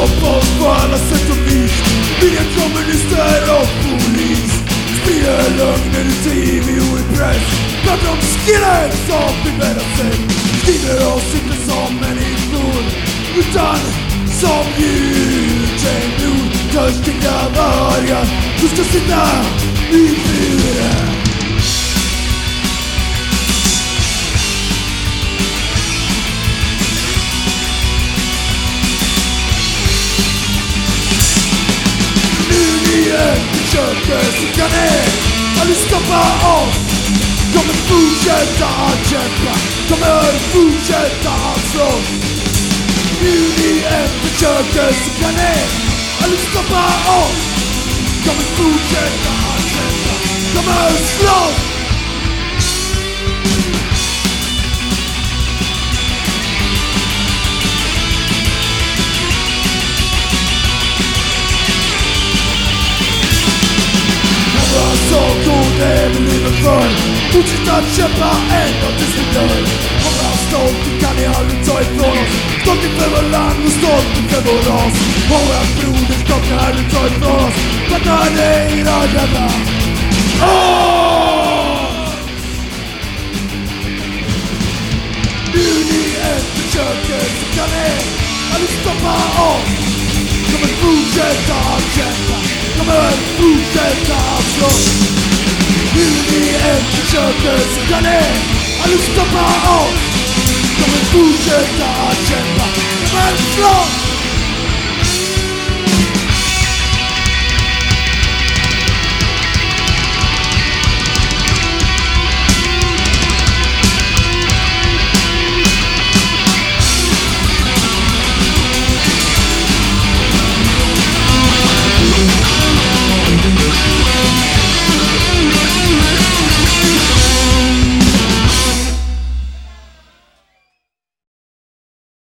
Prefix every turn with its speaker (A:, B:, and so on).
A: oss på alla sätt och vis Vi är kommunister och polis Sprider lögner i tv och i press Pratar om skinheads som vi bäddar sig Skriver oss inte som människor Utan som djur Tänk blod, törstiga vargar Du ska sitta i buren je me suis donné En lui stoppant Comme un fou je danse J'aime pas Comme un fou je danse L'univers je me suis donné En lui stoppant Comme un fou je danse J'aime pas Comme un slow tills vi dör Våra stolthet kan ni aldrig ta ifrån oss Stolthet för vårt land och stolthet för vår ras Våra broderskap kan aldrig ta ifrån oss Fatta det era jävla Hur ni än försöker så kan ni aldrig stoppa oss Kommer fortsätta att kämpa Kommer fortsätta att slåss hur ni än silni the dziesiąte zgany Ale stopa o To my budzie ta agenda. Marflot